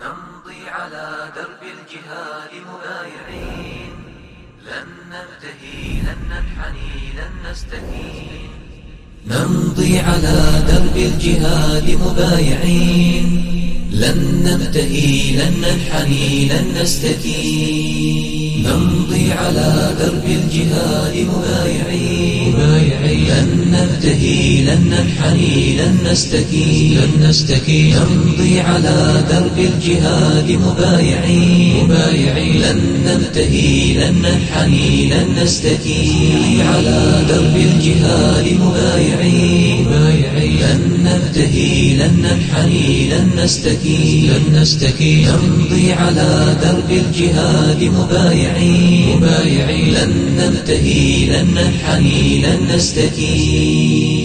نمضي على درب الجهاد مبايعين. لن ننتهي لن ننحني لن نستكين. نمضي على درب الجهاد مبايعين. لن ننتهي لن ننحني لن نستكين. نمضي على درب الجهاد مبايعين. لن ننتهي لن ننحني لن نستكين لن نستكين نمضي على درب الجهاد مبايعين مبايعين لن ننتهي لن ننحني لن نستكين على درب الجهاد مبايعين لن ننتهي لن ننحني لن نستكين لن نستكين نمضي على درب الجهاد مبايعين مبايعين لن ننتهي لن ننحني لن نستكين